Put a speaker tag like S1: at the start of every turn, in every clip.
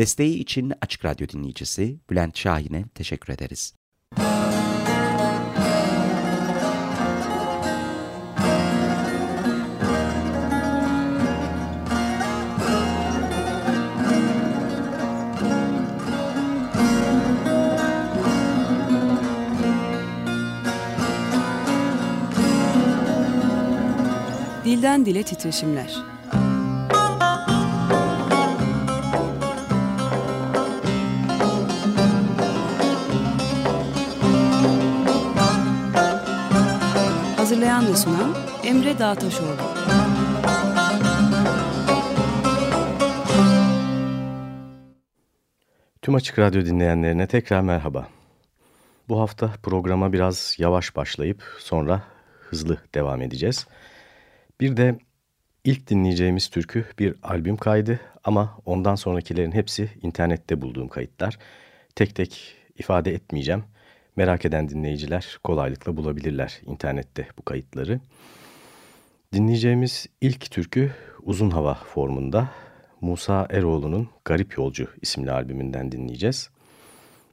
S1: Desteği için Açık Radyo dinleyicisi Bülent Şahin'e teşekkür ederiz.
S2: Dilden Dile Titreşimler Hazırlayan ve sunan Emre Dağtaşoğlu.
S3: Tüm Açık Radyo dinleyenlerine tekrar merhaba. Bu hafta programa biraz yavaş başlayıp sonra hızlı devam edeceğiz. Bir de ilk dinleyeceğimiz türkü bir albüm kaydı ama ondan sonrakilerin hepsi internette bulduğum kayıtlar. Tek tek ifade etmeyeceğim. Merak eden dinleyiciler kolaylıkla bulabilirler internette bu kayıtları. Dinleyeceğimiz ilk türkü Uzun Hava formunda Musa Eroğlu'nun Garip Yolcu isimli albümünden dinleyeceğiz.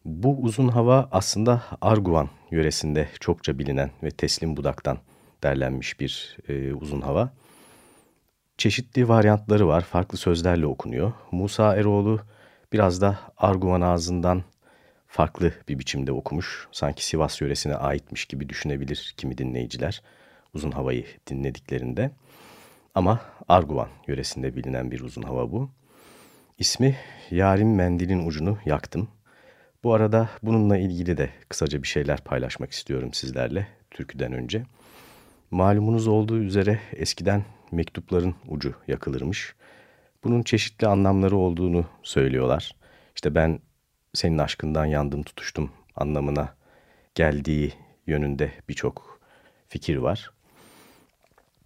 S3: Bu uzun hava aslında Arguvan yöresinde çokça bilinen ve Teslim Budak'tan derlenmiş bir e, uzun hava. Çeşitli varyantları var, farklı sözlerle okunuyor. Musa Eroğlu biraz da Arguvan ağzından farklı bir biçimde okumuş. Sanki Sivas yöresine aitmiş gibi düşünebilir kimi dinleyiciler uzun havayı dinlediklerinde. Ama Arguvan yöresinde bilinen bir uzun hava bu. İsmi Yarim Mendilin Ucunu Yaktım. Bu arada bununla ilgili de kısaca bir şeyler paylaşmak istiyorum sizlerle türküden önce. Malumunuz olduğu üzere eskiden mektupların ucu yakılırmış. Bunun çeşitli anlamları olduğunu söylüyorlar. İşte ben senin aşkından yandım tutuştum anlamına geldiği yönünde birçok fikir var.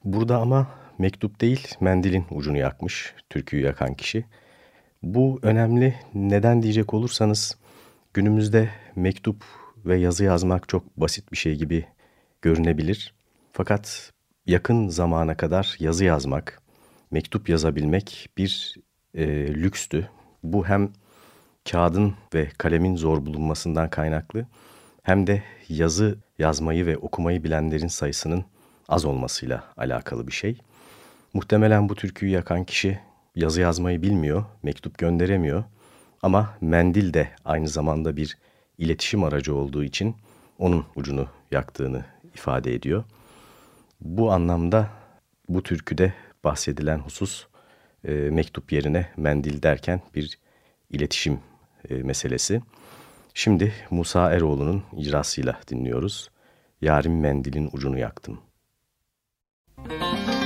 S3: Burada ama mektup değil mendilin ucunu yakmış türküyü yakan kişi. Bu önemli neden diyecek olursanız günümüzde mektup ve yazı yazmak çok basit bir şey gibi görünebilir. Fakat yakın zamana kadar yazı yazmak, mektup yazabilmek bir e, lükstü. Bu hem kağıdın ve kalemin zor bulunmasından kaynaklı hem de yazı yazmayı ve okumayı bilenlerin sayısının az olmasıyla alakalı bir şey. Muhtemelen bu türküyü yakan kişi yazı yazmayı bilmiyor, mektup gönderemiyor ama mendil de aynı zamanda bir iletişim aracı olduğu için onun ucunu yaktığını ifade ediyor. Bu anlamda bu türküde bahsedilen husus e, mektup yerine mendil derken bir iletişim e, meselesi. Şimdi Musa Eroğlu'nun icrasıyla dinliyoruz. Yarim mendilin ucunu yaktım. Müzik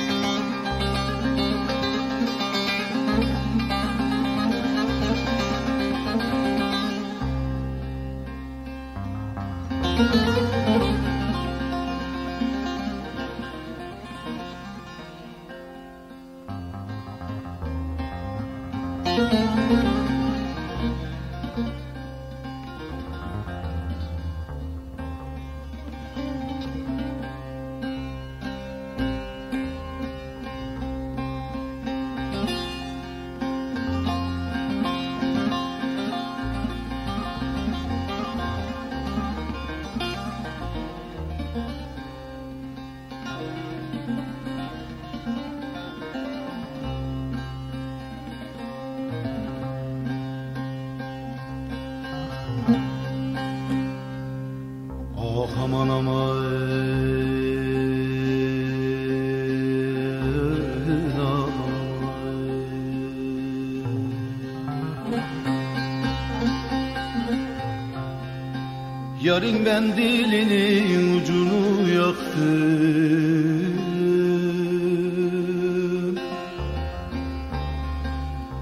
S4: Yarın ben dilinin ucunu yaktım.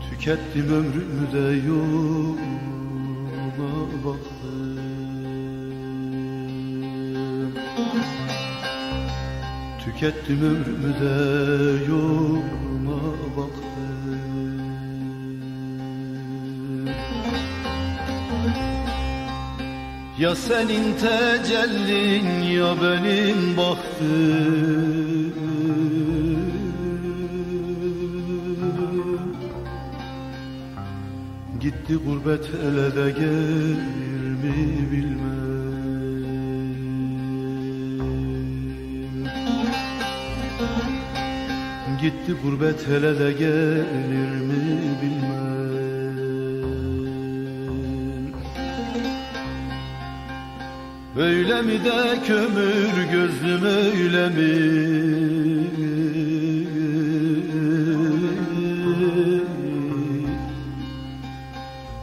S4: Tükettim ömrümü de yoluna baktım. Tükettim ömrümü de yoluna baktım Ya senin tecellin ya benim bahtım. Gitti gurbet ele de gelir mi bilmem. Gitti gurbet hele de gelir Öyle mi de kömür gözlüm öyle mi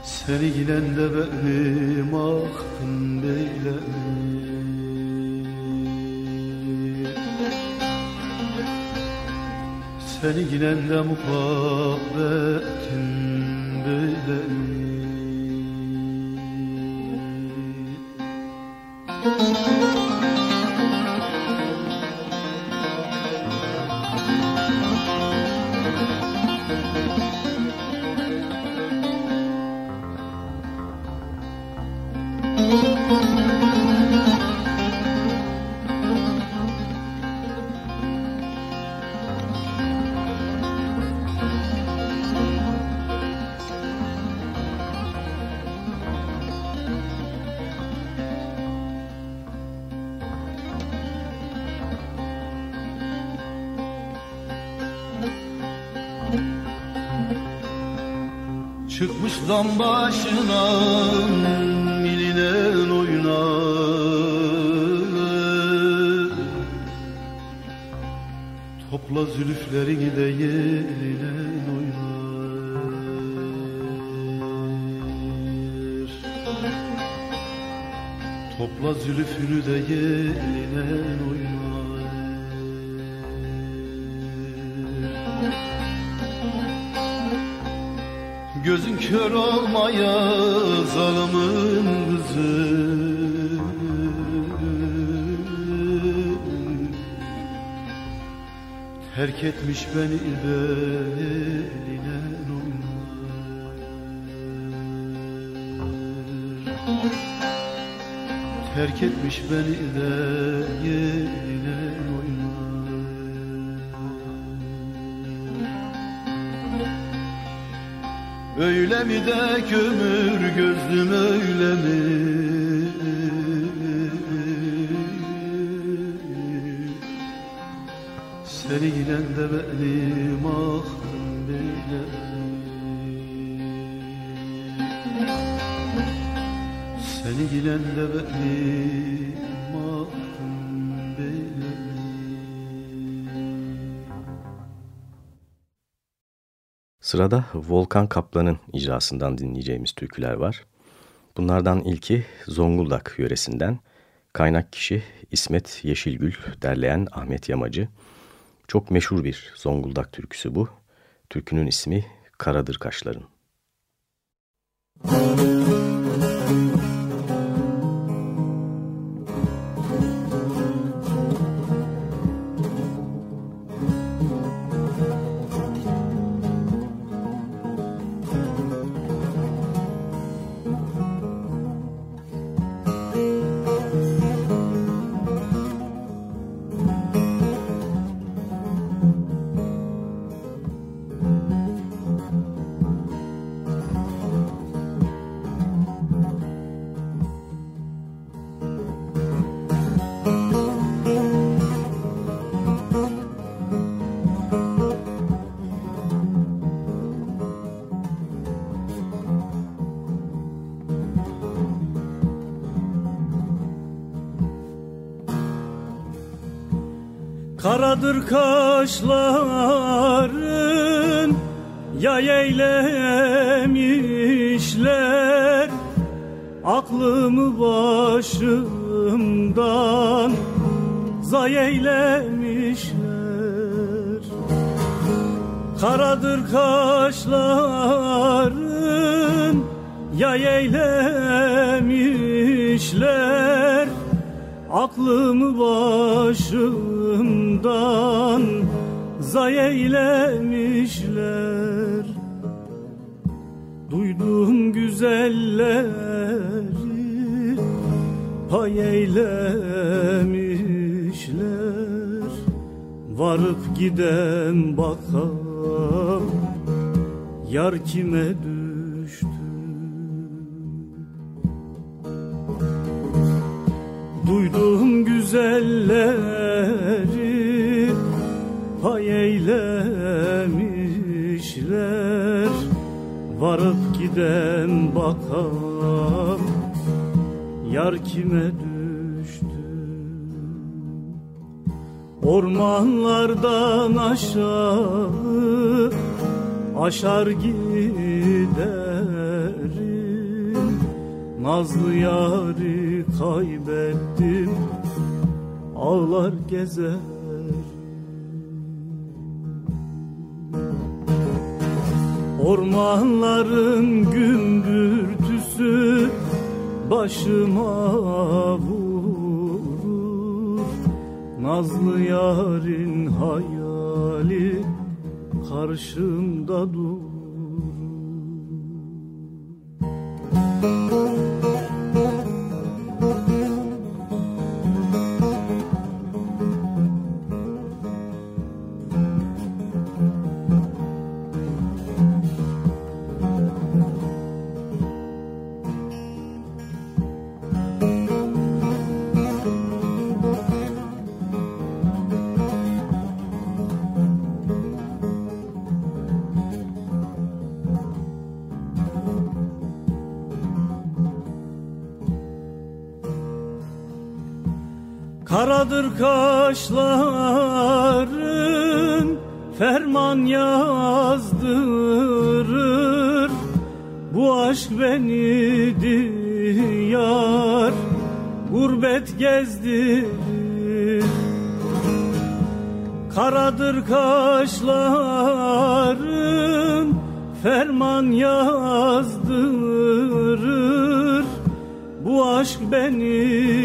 S4: Seni giden de benim aklım böyle mi Seni giden de muhabbetin böyle mi? Gözün kör olmaya zalımın kızı Terk etmiş beni beline Terk etmiş beni de Öyle mi de kömür gözlüm öyle mi? Seni giden de benim aklım böyle Seni giden de benim
S3: Sırada Volkan Kaplan'ın icrasından dinleyeceğimiz türküler var. Bunlardan ilki Zonguldak yöresinden. Kaynak kişi İsmet Yeşilgül, derleyen Ahmet Yamacı. Çok meşhur bir Zonguldak türküsü bu. Türkünün ismi Karadır Kaşların.
S5: Karadır kaşların Yay eylemişler Aklımı başımdan Zay eylemişler. Karadır kaşların Yay eylemişler Aklımı başımdan zayi eylemişler. Duyduğum güzelleri pay eylemişler. Varıp giden bakar yar kime düştü? Duyduğum güzeller pay eylemişler. Varıp giden bakan yar kime düştü? Ormanlardan aşağı aşar giderim. Nazlı yari kaybettim. Ağlar gezer Ormanların gümbürtüsü başıma vurur. Nazlı yarın hayali karşımda dur kaşların ferman yazdırır. Bu aşk beni diyar gurbet gezdirir. Karadır kaşların ferman yazdırır. Bu aşk beni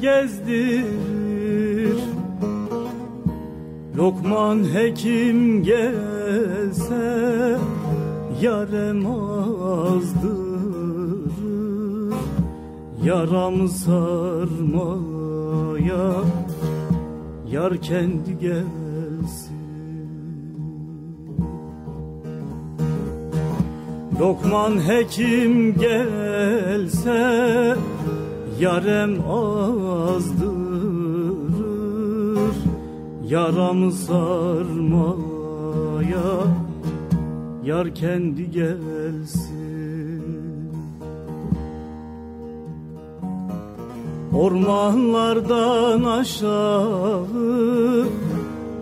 S5: gezdirir Lokman hekim gelse yarem azdırır. Yaramı sarmaya yar kendi gelsin. Lokman hekim gelse yarem azdırır Yaramı sarmaya yar kendi gelsin. Ormanlardan aşağı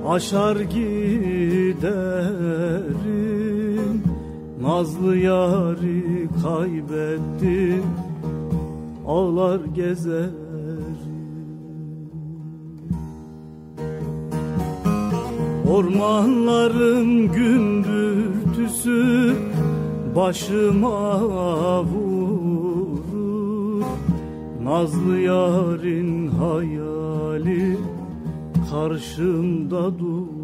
S5: aşar giderim. Nazlı yari kaybettim Ağlar gezer. Ormanların gümbürtüsü Başıma vurur. Nazlı yarın hayali Karşımda dur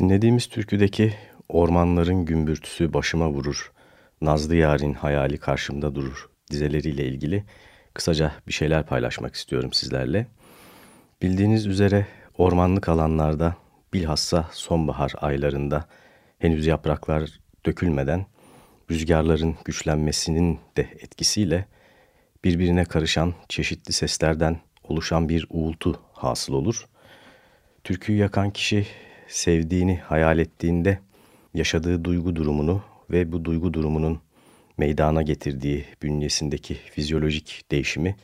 S3: Dinlediğimiz türküdeki ormanların gümbürtüsü başıma vurur, Nazlı yarın hayali karşımda durur dizeleriyle ilgili kısaca bir şeyler paylaşmak istiyorum sizlerle. Bildiğiniz üzere ormanlık alanlarda bilhassa sonbahar aylarında henüz yapraklar dökülmeden rüzgarların güçlenmesinin de etkisiyle birbirine karışan çeşitli seslerden oluşan bir uğultu hasıl olur. Türküyü yakan kişi sevdiğini hayal ettiğinde yaşadığı duygu durumunu ve bu duygu durumunun meydana getirdiği bünyesindeki fizyolojik değişimi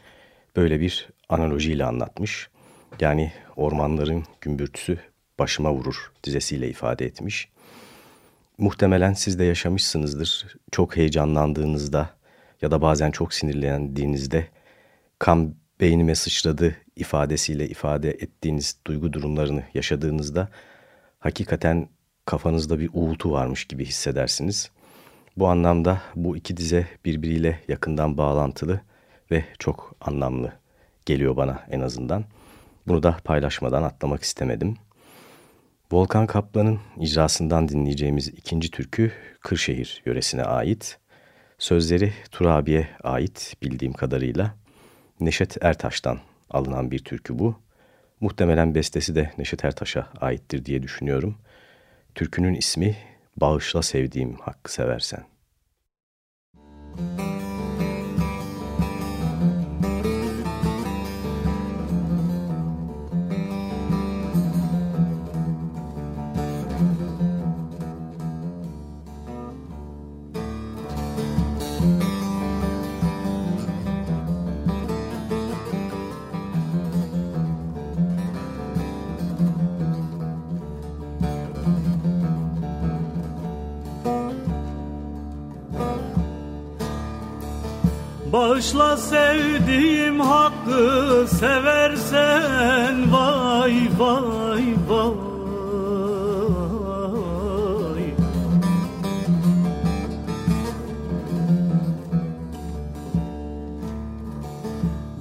S3: böyle bir analojiyle anlatmış. Yani ormanların gümbürtüsü başıma vurur dizesiyle ifade etmiş. Muhtemelen siz de yaşamışsınızdır. Çok heyecanlandığınızda ya da bazen çok sinirlendiğinizde kan beynime sıçradı ifadesiyle ifade ettiğiniz duygu durumlarını yaşadığınızda hakikaten kafanızda bir uğultu varmış gibi hissedersiniz. Bu anlamda bu iki dize birbiriyle yakından bağlantılı ve çok anlamlı geliyor bana en azından. Bunu da paylaşmadan atlamak istemedim. Volkan Kaplan'ın icrasından dinleyeceğimiz ikinci türkü Kırşehir yöresine ait. Sözleri Turabi'ye ait bildiğim kadarıyla. Neşet Ertaş'tan alınan bir türkü bu. Muhtemelen bestesi de Neşet Ertaş'a aittir diye düşünüyorum. Türkünün ismi Bağışla sevdiğim hakkı seversen.
S5: Bağışla sevdiğim hakkı seversen vay vay vay.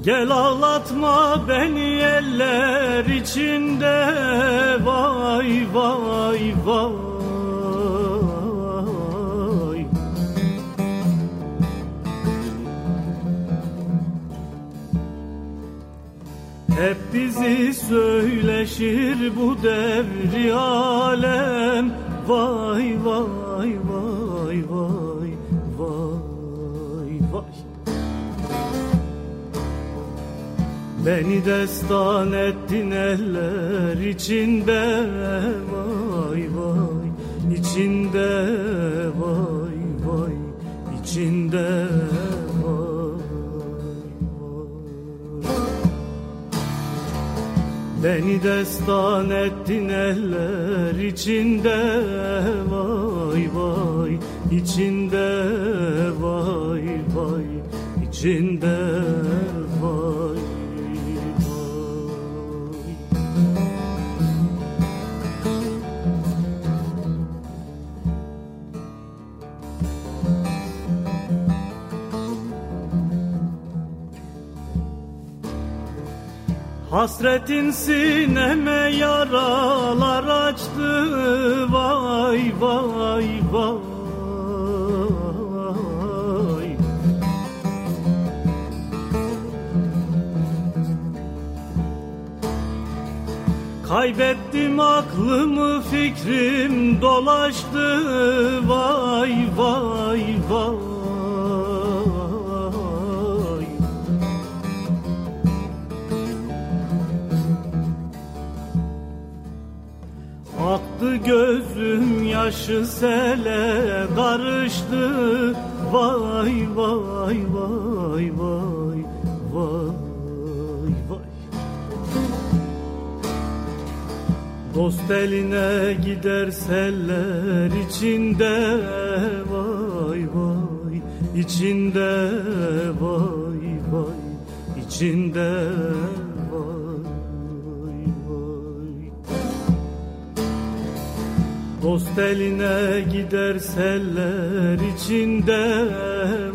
S5: Gel ağlatma beni eller içinde vay vay vay Hep bizi söyleşir bu devri alem. Vay vay vay vay vay vay. Beni destan ettin eller içinde. Vay vay içinde. Vay vay içinde Beni destan ettin eller içinde. Vay vay içinde vay vay içinde vay Hasretin sineme yaralar açtı. Vay vay vay. Kaybettim aklımı fikrim dolaştı. Vay vay vay Aktı gözüm yaşı sele karıştı Vay vay vay vay vay vay. Dost eline gider seller içinde. Vay vay içinde vay vay içinde Dost eline gider içinde.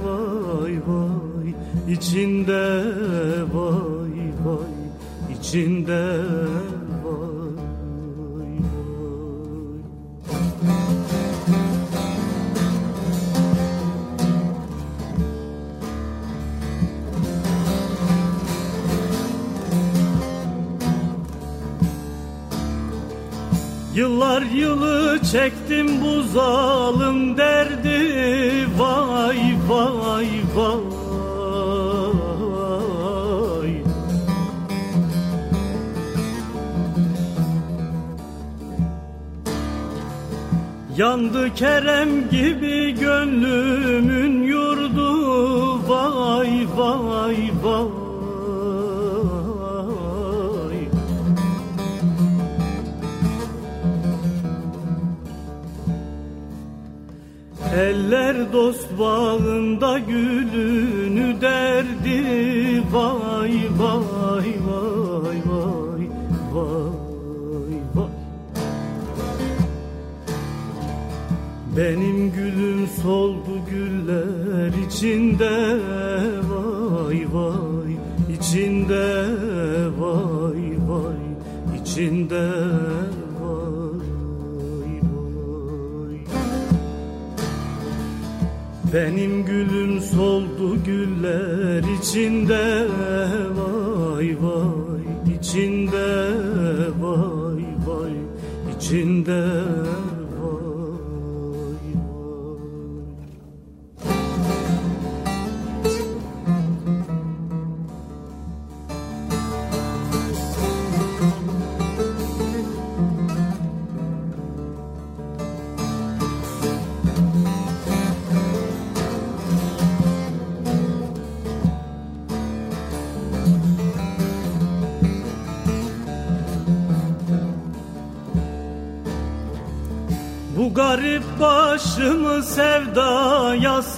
S5: Vay vay içinde vay vay içinde Yıllar yılı çektim bu zalim derdi. Vay vay vay. Yandı Kerem gibi gönlümün yurdu. Vay vay vay dost bağında gülünü derdi. Vay vay vay vay vay vay. Benim gülüm soldu güller içinde. Vay vay içinde. Vay vay içinde Benim gülüm soldu güller içinde vay vay içinde vay vay içinde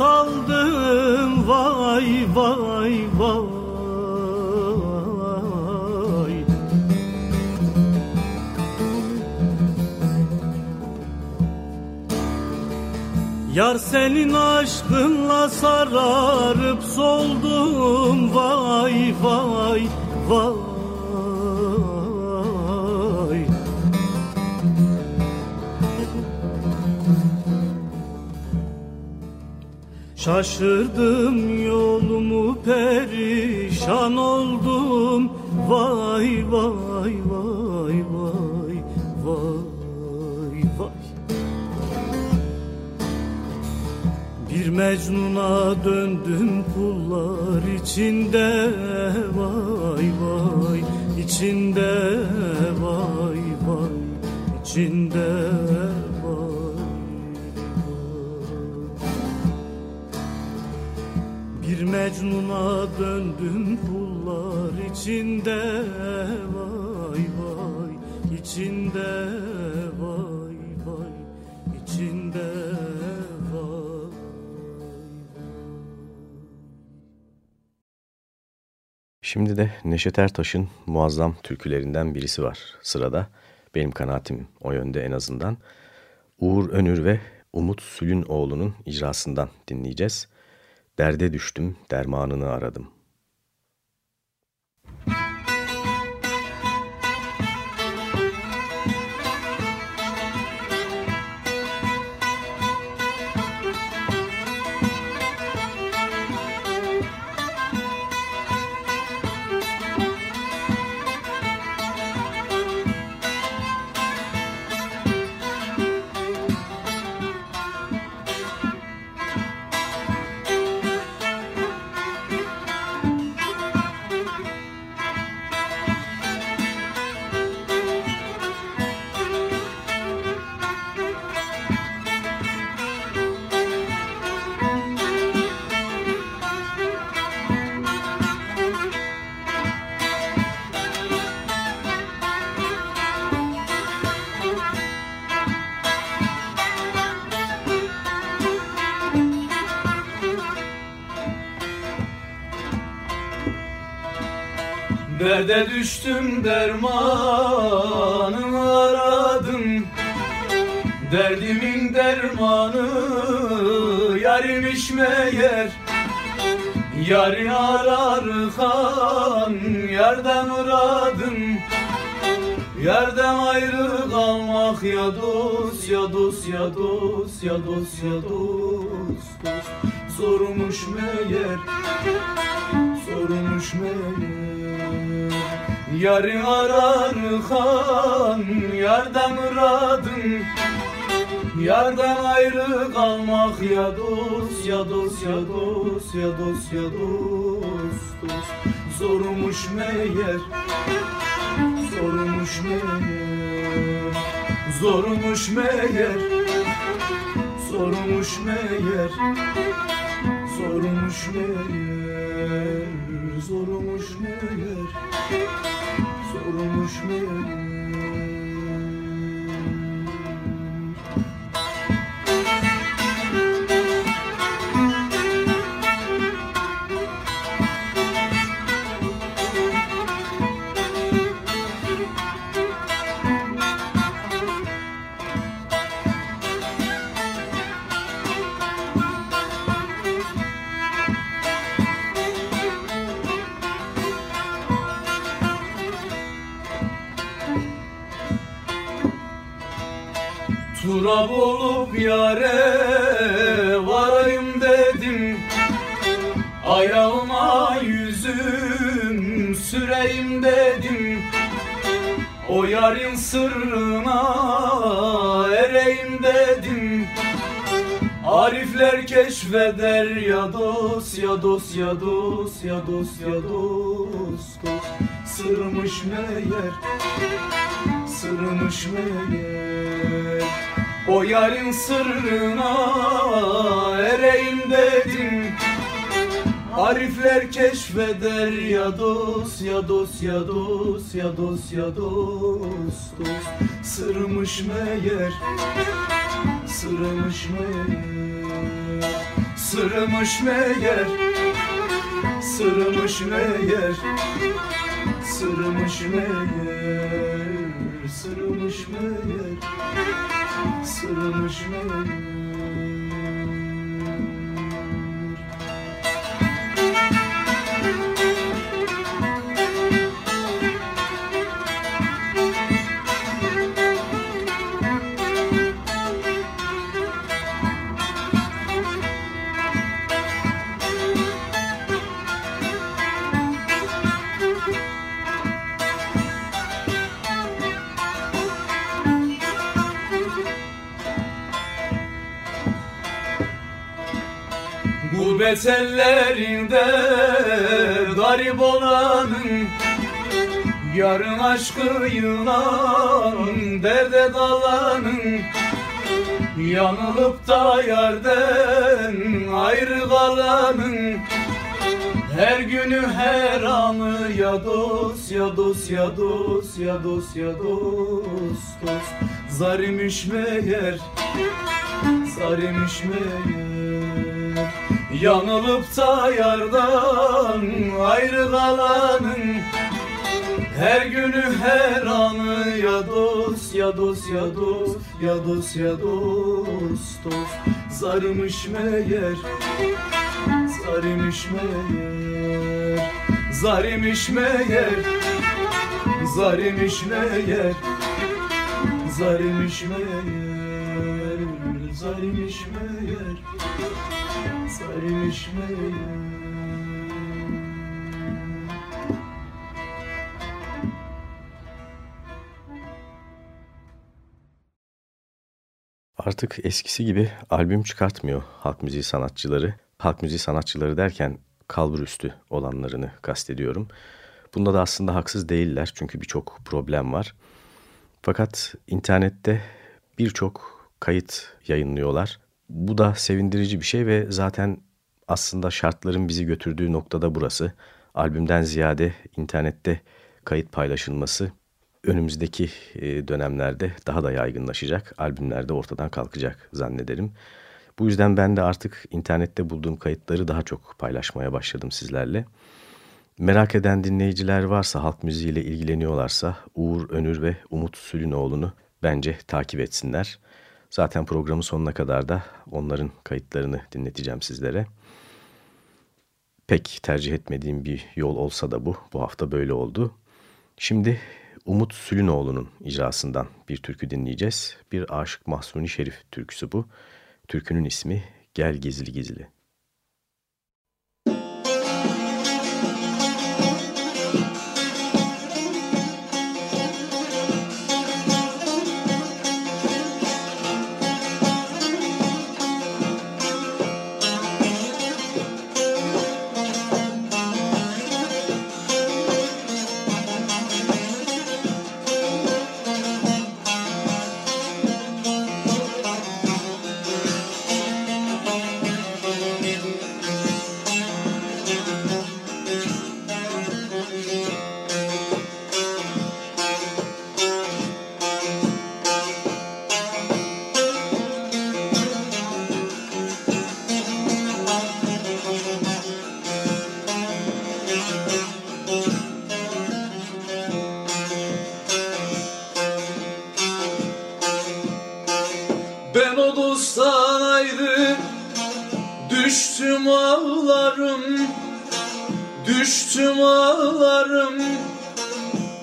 S4: saldım vay vay vay. Yar senin aşkınla sararıp soldum vay vay vay Şaşırdım yolumu perişan oldum. Vay vay vay vay vay vay. Bir Mecnun'a döndüm kullar içinde. Vay vay içinde vay vay içinde Mecnun'a döndüm kullar içinde vay vay içinde vay vay içinde
S3: Şimdi de Neşet Ertaş'ın muazzam türkülerinden birisi var sırada. Benim kanaatim o yönde en azından. Uğur Önür ve Umut Sülünoğlu'nun icrasından dinleyeceğiz. Derde düştüm, dermanını aradım.
S4: Derde düştüm dermanını aradım. Derdimin dermanı yarimiş meğer. Yari ararken yerden aradım Yerden ayrı kalmak ya dost ya dost ya dost ya dost ya dost, dost. Zormuş meğer sormuş meğer Yarı ararken yardan aradım Yardan ayrı kalmak ya dost ya dost ya dost ya dost ya dost, dost. Zormuş meğer Zormuş meğer. Zormuş meğer Zormuş meğer. Zormuş meğer Zormuş meğer Zormuş meğer Turab olup yare varayım dedim. Ayağıma yüzüm süreyim dedim. O yarın sırrına ereyim dedim. Arifler keşfeder ya dost ya dost ya dost ya dost ya dost, dost. Sırmış meğer sırmış meğer O yarın sırrına ereyim dedim Arifler keşfeder ya dost ya dost ya dost ya dost ya dost, dost. Sırmış meğer Sırmış meğer Sırmış meğer Sırmış meğer Sırmış meğer Sırmış meğer Sırmış meğer Gurbet ellerinde garip olanın Yarın aşkı yılan derde dalanın Yanılıp da yerden ayrı kalanın her günü her anı ya dost ya dost ya dost ya dost ya dost dost. Zarimiş meğer zarimiş meğer Yanılıp da yardan ayrı kalanın her günü her anı ya dost ya dost ya dost ya dost ya dost dost. Zarmış meğer Zarimiş meğer Zarimiş meğer Zarimiş meğer Zarimiş meğer Zarimiş meğer Meğer
S3: Artık eskisi gibi albüm çıkartmıyor halk müziği sanatçıları. Halk müziği sanatçıları derken kalburüstü olanlarını kastediyorum. Bunda da aslında haksız değiller çünkü birçok problem var. Fakat internette birçok kayıt yayınlıyorlar. Bu da sevindirici bir şey ve zaten aslında şartların bizi götürdüğü noktada burası. Albümden ziyade internette kayıt paylaşılması önümüzdeki e, dönemlerde daha da yaygınlaşacak. Albümlerde ortadan kalkacak zannederim. Bu yüzden ben de artık internette bulduğum kayıtları daha çok paylaşmaya başladım sizlerle. Merak eden dinleyiciler varsa, halk müziğiyle ilgileniyorlarsa Uğur Önür ve Umut Sülünoğlu'nu bence takip etsinler. Zaten programın sonuna kadar da onların kayıtlarını dinleteceğim sizlere. Pek tercih etmediğim bir yol olsa da bu. Bu hafta böyle oldu. Şimdi Umut Sülünoğlu'nun icrasından bir türkü dinleyeceğiz. Bir Aşık Mahsuni Şerif türküsü bu. Türkünün ismi Gel Gizli Gizli.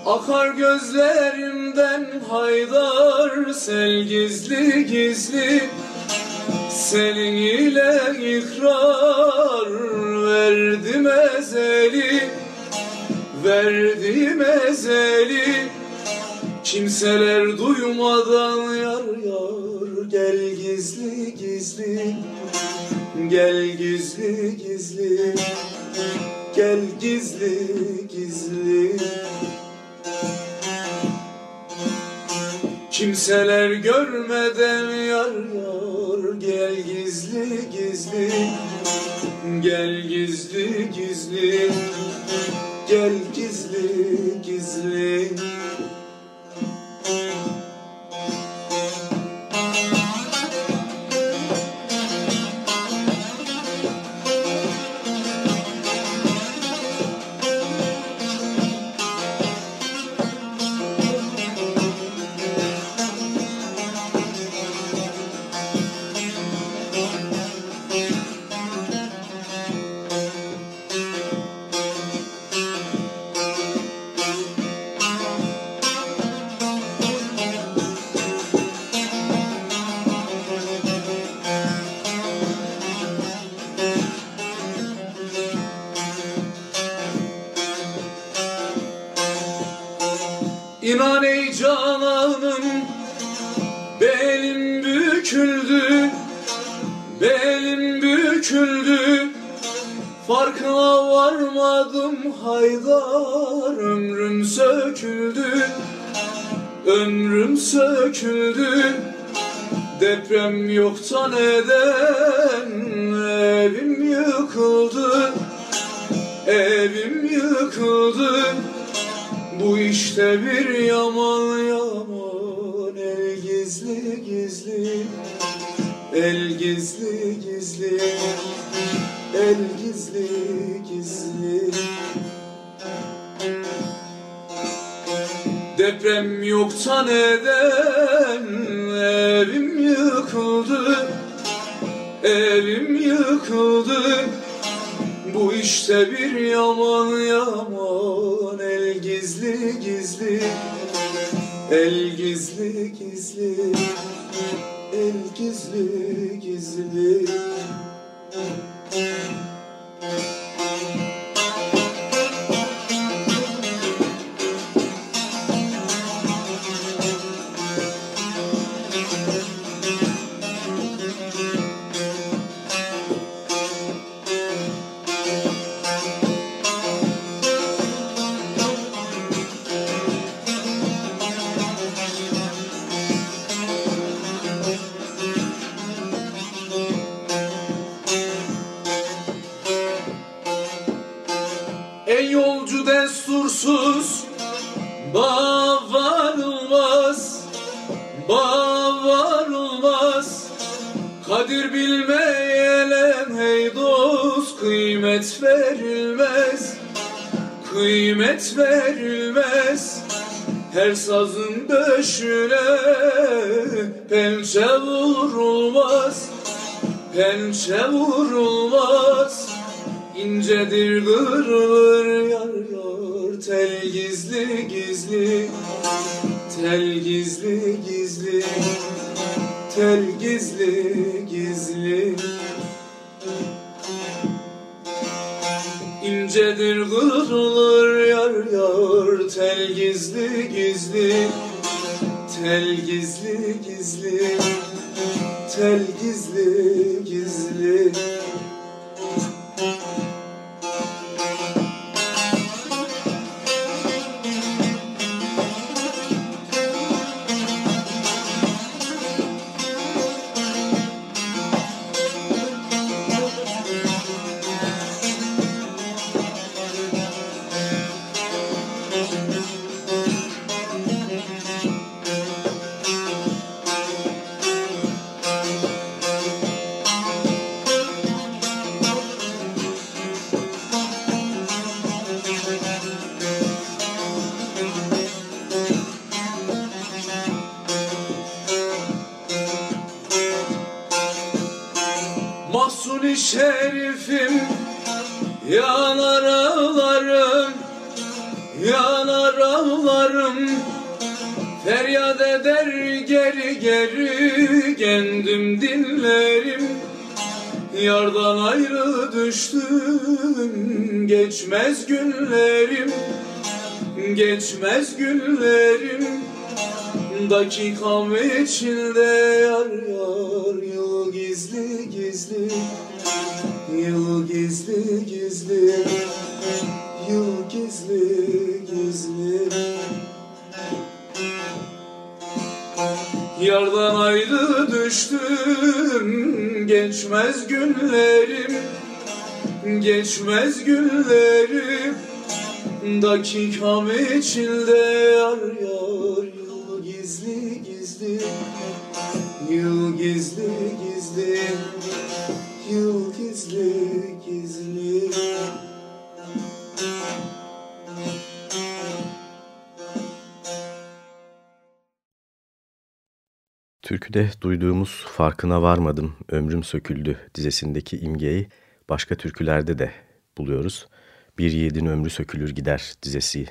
S4: Akar gözlerimden haydar sel gizli gizli. Senin ile ikrar verdim ezeli Verdim ezeli. Kimseler duymadan yar yar Gel gizli gizli Gel gizli gizli Gel gizli gizli. Kimseler görmeden yar yar Gel gizli gizli. Gel gizli gizli Gel gizli gizli Farkına varmadım haydar Ömrüm söküldü. Ömrüm söküldü. Deprem yoksa neden? Evim yıkıldı. Evim yıkıldı. Bu işte bir yaman yaman El gizli gizli. El gizli gizli El gizli gizli. Deprem yoksa neden evim yıkıldı. Evim yıkıldı. Bu işte bir yaman yaman. El gizli gizli. El gizli gizli. El gizli gizli Thank you. Kadir bilmeyene hey dost Kıymet verilmez. Kıymet verilmez Her sazın döşüne Pençe vurulmaz. Pençe vurulmaz İncedir kırılır yar yar Tel gizli gizli Tel gizli gizli Tel gizli gizli. İncedir kırılır yar yar. Tel gizli gizli. Tel gizli gizli. Tel gizli gizli ayrı düştüm Geçmez günlerim Geçmez günlerim. Dakikam içinde yar yar Yıl gizli gizli Yıl gizli gizli Yıl gizli gizli. Yardan ayrı düştüm Geçmez günlerim Geçmez günlerim. Dakikam içinde yar yar Yıl gizli gizli Yıl gizli gizli Yıl gizli gizli
S3: Türküde duyduğumuz Farkına Varmadım, Ömrüm Söküldü dizesindeki imgeyi başka türkülerde de buluyoruz. Bir yiğidin ömrü sökülür gider dizesi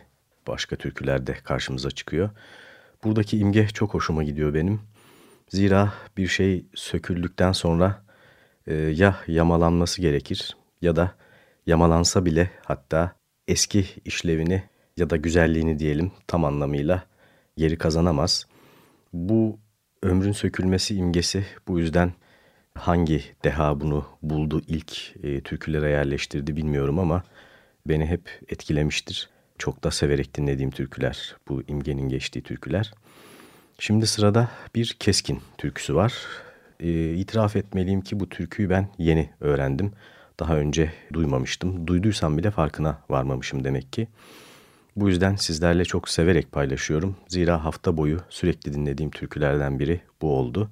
S3: başka türkülerde karşımıza çıkıyor. Buradaki imge çok hoşuma gidiyor benim. Zira bir şey söküldükten sonra e, ya yamalanması gerekir ya da yamalansa bile hatta eski işlevini ya da güzelliğini diyelim tam anlamıyla yeri kazanamaz. Bu ömrün sökülmesi imgesi bu yüzden hangi deha bunu buldu ilk e, türkülere yerleştirdi bilmiyorum ama beni hep etkilemiştir. Çok da severek dinlediğim türküler bu imgenin geçtiği türküler. Şimdi sırada bir keskin türküsü var. E, itiraf etmeliyim ki bu türküyü ben yeni öğrendim. Daha önce duymamıştım. Duyduysam bile farkına varmamışım demek ki. Bu yüzden sizlerle çok severek paylaşıyorum. Zira hafta boyu sürekli dinlediğim türkülerden biri bu oldu.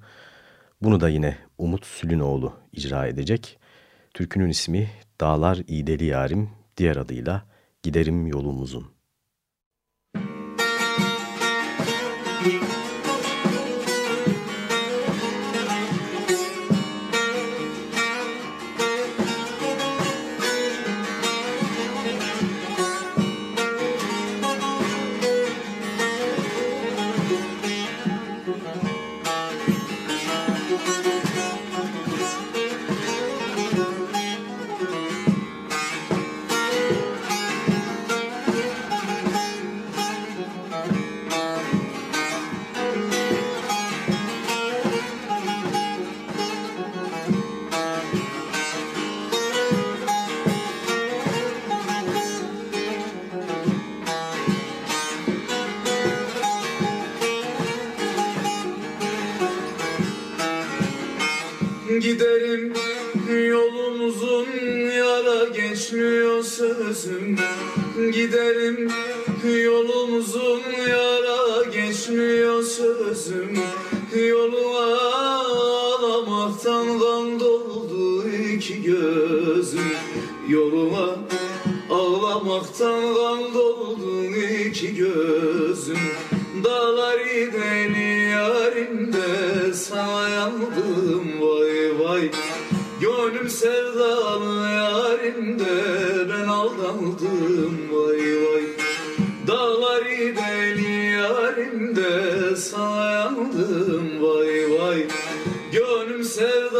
S3: Bunu da yine Umut Sülünoğlu icra edecek. Türkünün ismi Dağlar İdeli Yarim, diğer adıyla Giderim Yolumuzun.
S4: Gönlüm sevdalı yarimde ben aldandım. Vay vay Dağlar deli yarimde sana yandım. Vay vay Gönlüm sevdalı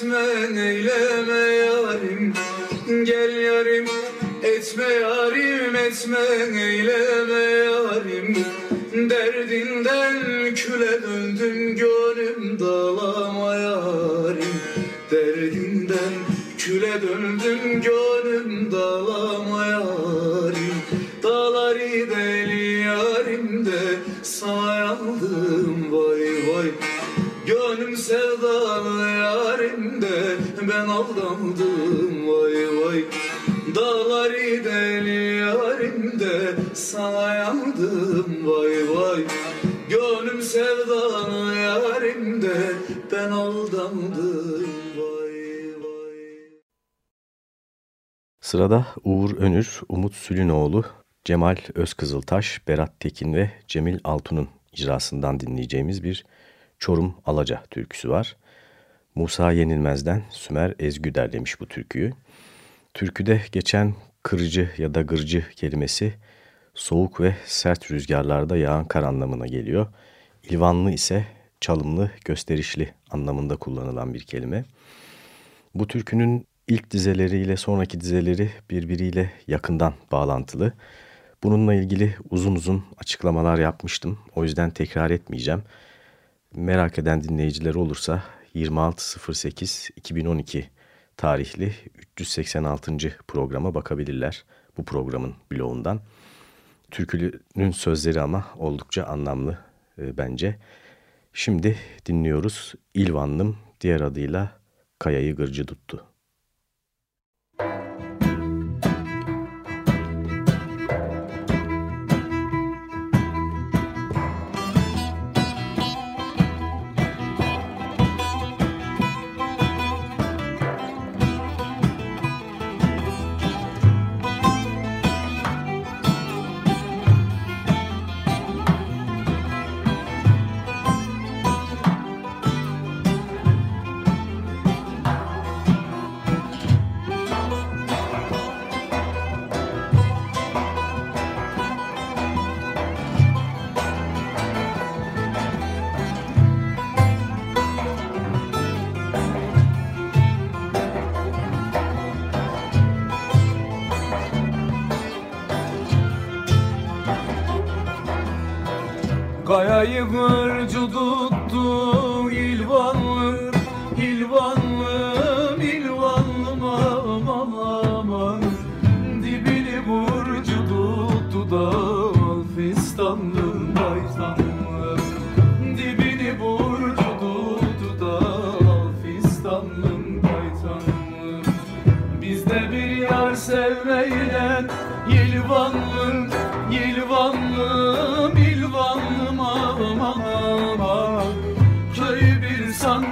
S4: yarim etme neyleme yarim. Gel yarim etme yarim etme neyleme
S3: Sırada Uğur Önür, Umut Sülünoğlu Cemal Özkızıltaş, Berat Tekin ve Cemil Altun'un icrasından dinleyeceğimiz bir Çorum Alaca türküsü var. Musa Yenilmez'den Sümer Ezgü derlemiş bu türküyü. Türküde geçen kırıcı ya da gırcı kelimesi soğuk ve sert rüzgarlarda yağan kar anlamına geliyor. İlvanlı ise çalımlı, gösterişli anlamında kullanılan bir kelime. Bu türkünün ilk dizeleriyle sonraki dizeleri birbiriyle yakından bağlantılı. Bununla ilgili uzun uzun açıklamalar yapmıştım. O yüzden tekrar etmeyeceğim. Merak eden dinleyiciler olursa 26.08.2012 tarihli 386. programa bakabilirler bu programın bloğundan. Türkülünün sözleri ama oldukça anlamlı e, bence. Şimdi dinliyoruz İlvanlım diğer adıyla Kayayı Gırcı Tuttu.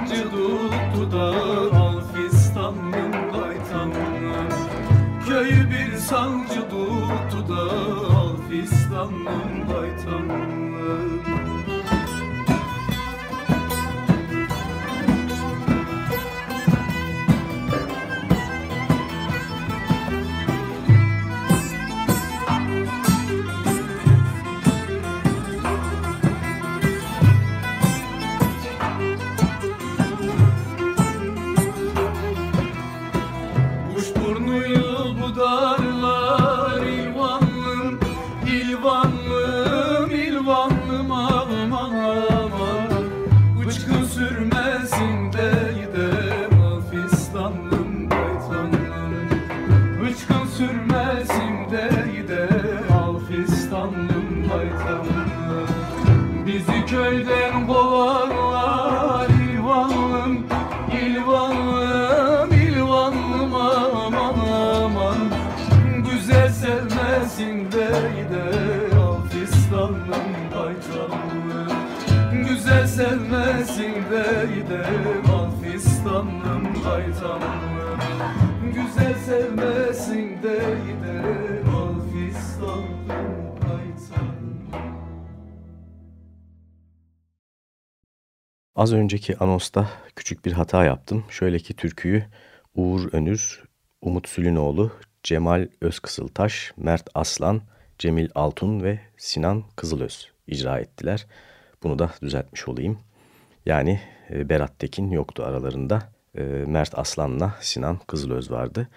S4: Bir sancı tuttu
S3: Az önceki anonsta küçük bir hata yaptım. Şöyle ki türküyü Uğur Önür, Umut Sülünoğlu, Cemal Özkısıltaş, Mert Aslan, Cemil Altun ve Sinan Kızılöz icra ettiler. Bunu da düzeltmiş olayım. Yani e, Berat Tekin yoktu aralarında. E, Mert Aslan'la Sinan Kızılöz vardı.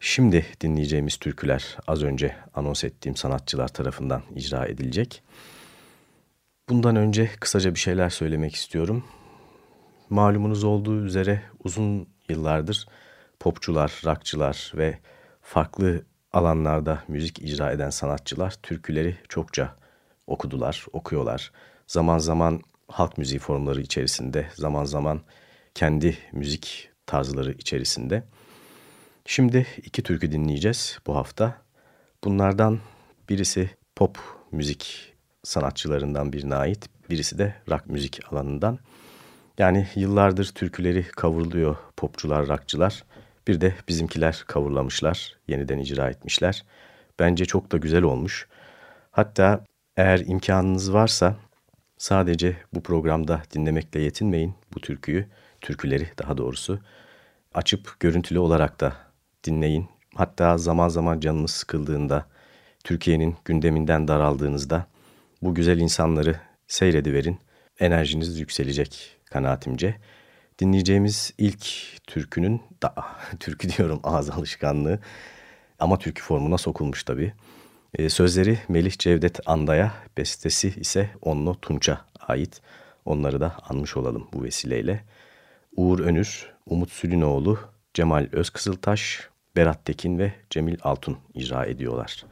S3: Şimdi dinleyeceğimiz türküler az önce anons ettiğim sanatçılar tarafından icra edilecek. Bundan önce kısaca bir şeyler söylemek istiyorum. Malumunuz olduğu üzere uzun yıllardır popçular, rockçılar ve farklı alanlarda müzik icra eden sanatçılar türküleri çokça okudular, okuyorlar. Zaman zaman halk müziği formları içerisinde, zaman zaman kendi müzik tarzları içerisinde. Şimdi iki türkü dinleyeceğiz bu hafta. Bunlardan birisi pop müzik sanatçılarından birine ait, birisi de rock müzik alanından. Yani yıllardır türküleri kavruluyor popçular, rockçılar. Bir de bizimkiler kavurlamışlar, yeniden icra etmişler. Bence çok da güzel olmuş. Hatta eğer imkanınız varsa sadece bu programda dinlemekle yetinmeyin bu türküyü, türküleri daha doğrusu. Açıp görüntülü olarak da dinleyin. Hatta zaman zaman canınız sıkıldığında, Türkiye'nin gündeminden daraldığınızda bu güzel insanları seyrediverin. Enerjiniz yükselecek kanaatimce. Dinleyeceğimiz ilk türkünün, da, türkü diyorum ağız alışkanlığı ama türkü formuna sokulmuş tabii. Ee, sözleri Melih Cevdet Anda'ya, bestesi ise Onno Tunç'a ait. Onları da anmış olalım bu vesileyle. Uğur Önür, Umut Sülünoğlu, Cemal Özkızıltaş, Berat Tekin ve Cemil Altun icra ediyorlar.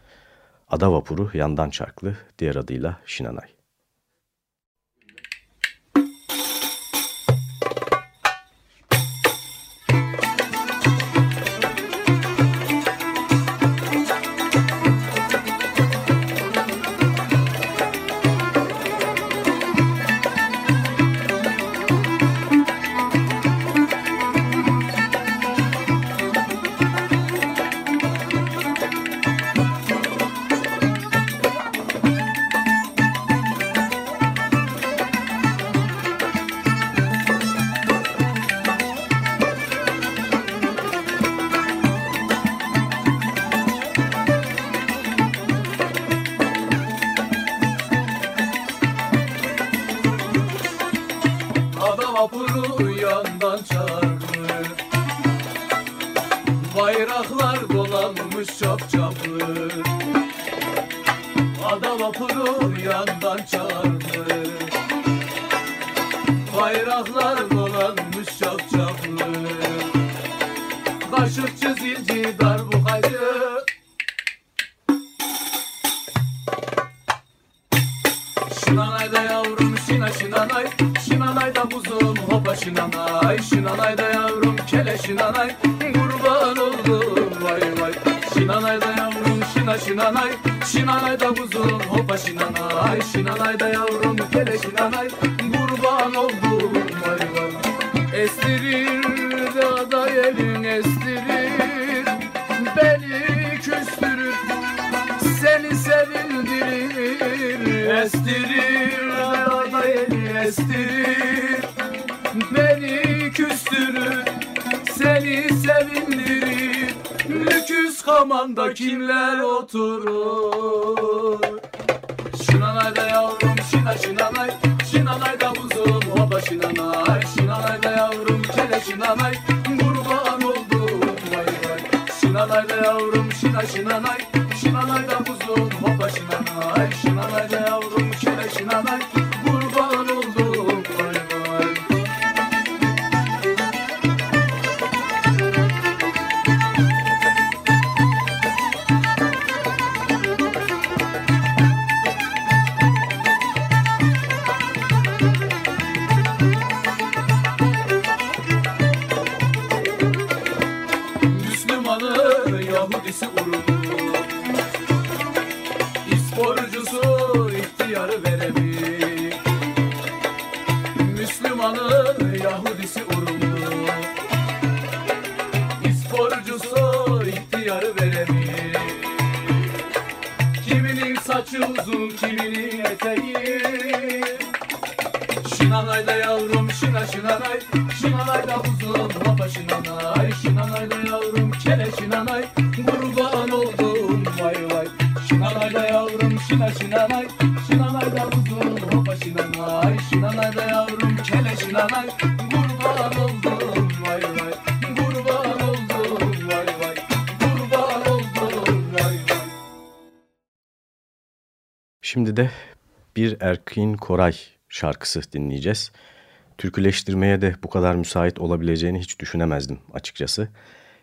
S3: Ada Vapuru yandan çarklı, diğer adıyla Şinanay.
S4: Kamanda kimler oturur? Şinanayda yavrum şina şinanay Şinanayda kuzum hoba şinanay Şinanayda yavrum kele şinanay Kurban oldum vay vay. Şinanayda yavrum şina şinanay
S3: Erkin Koray şarkısı dinleyeceğiz. Türküleştirmeye de bu kadar müsait olabileceğini hiç düşünemezdim açıkçası.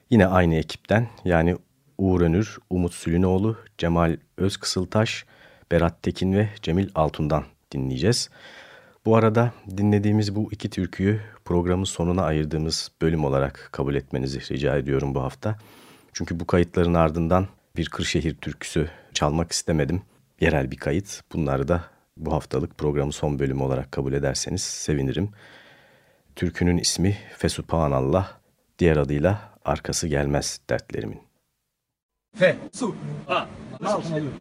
S3: Yine aynı ekipten yani Uğur Önür, Umut Sülünoğlu, Cemal Özkısıltaş, Berat Tekin ve Cemil Altun'dan dinleyeceğiz. Bu arada dinlediğimiz bu iki türküyü programın sonuna ayırdığımız bölüm olarak kabul etmenizi rica ediyorum bu hafta. Çünkü bu kayıtların ardından bir Kırşehir türküsü çalmak istemedim yerel bir kayıt. Bunları da bu haftalık programın son bölümü olarak kabul ederseniz sevinirim. Türkünün ismi Fesubhanallah, diğer adıyla Arkası Gelmez Dertlerimin.
S4: Fe. Su. Ha. Nasıl oluyor?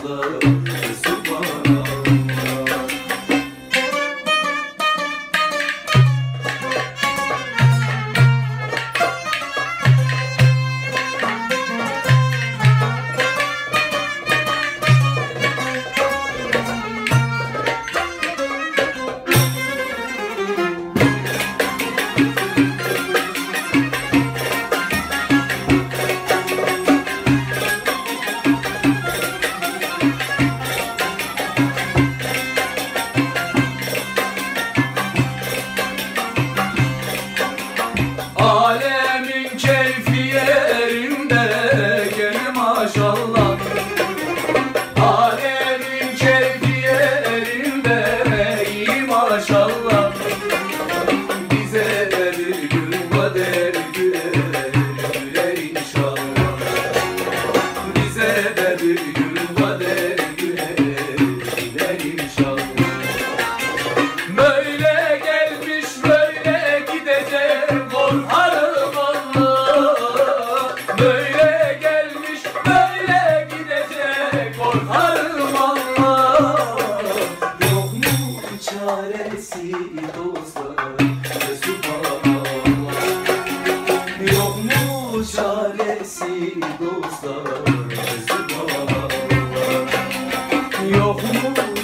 S4: love.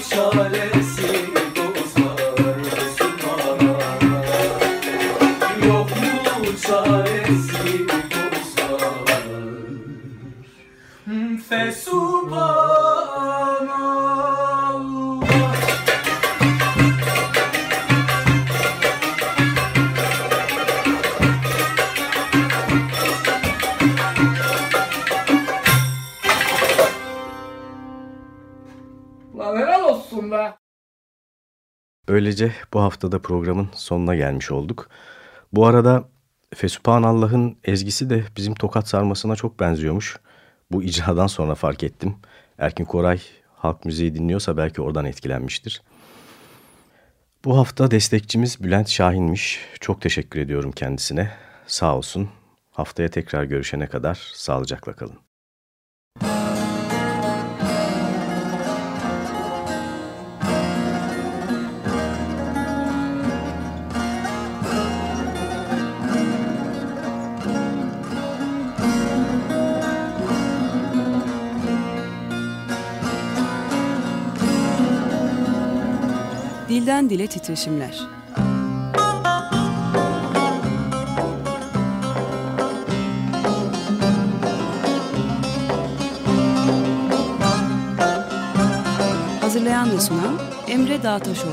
S4: soledad.
S3: Böylece bu haftada programın sonuna gelmiş olduk. Bu arada Fesubhanallah'ın ezgisi de bizim tokat sarmasına çok benziyormuş. Bu icradan sonra fark ettim. Erkin Koray halk müziği dinliyorsa belki oradan etkilenmiştir. Bu hafta destekçimiz Bülent Şahin'miş. Çok teşekkür ediyorum kendisine. Sağ olsun. Haftaya tekrar görüşene kadar sağlıcakla kalın.
S2: Dilden dile titreşimler. Hazırlayan ve sunan Emre Dağtaşoğlu.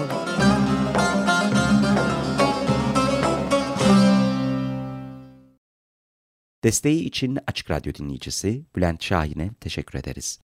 S1: Desteği için Açık Radyo dinleyicisi Bülent Şahin'e teşekkür ederiz.